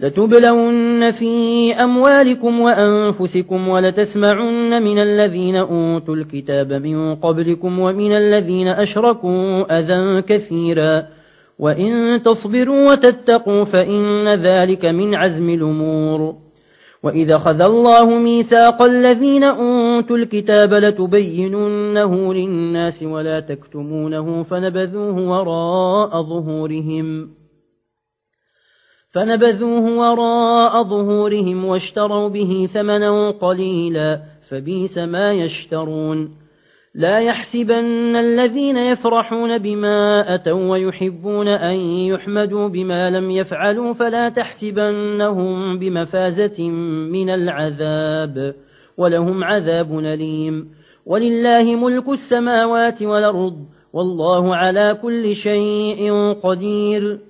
لتبلون في أموالكم وأنفسكم ولتسمعن من الذين أوتوا الكتاب من قبلكم ومن الذين أشركوا أذى كثيرا وإن تصبروا وتتقوا فإن ذلك من عزم الأمور وإذا خذ الله ميثاق الذين أوتوا الكتاب لتبيننه للناس ولا تكتمونه فنبذوه وراء ظهورهم فنبذوه وراء ظهورهم واشتروا به ثمنا قليلا فبيس ما يشترون. لا يحسبن الذين يفرحون بما أتوا ويحبون أن يحمدوا بما لم يفعلوا فلا تحسبنهم بمفازة من العذاب ولهم عذاب نليم ولله ملك السماوات والأرض والله على كل شيء قدير.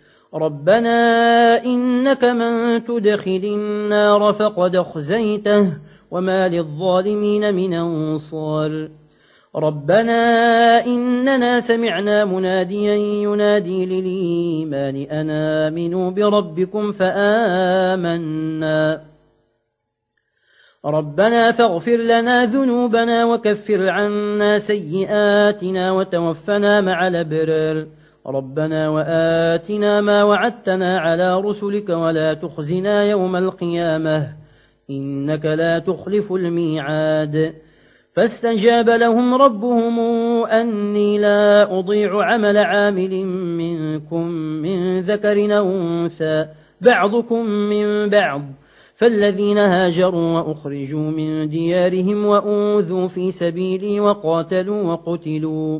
ربنا إنك من تدخل النار فقد اخزيته وما للظالمين من أنصار ربنا إننا سمعنا مناديا ينادي للإيمان أنا آمنوا بربكم فآمنا ربنا فاغفر لنا ذنوبنا وكفر عنا سيئاتنا وتوفنا مع الأبرار ربنا وآتنا ما وعدتنا على رسلك ولا تخزنا يوم القيامة إنك لا تخلف الميعاد فاستجاب لهم ربهم أني لا أضيع عمل عامل منكم من ذكر أنثى بعضكم من بعض فالذين هاجروا وأخرجوا من ديارهم وأوذوا في سبيلي وقاتلوا وقتلوا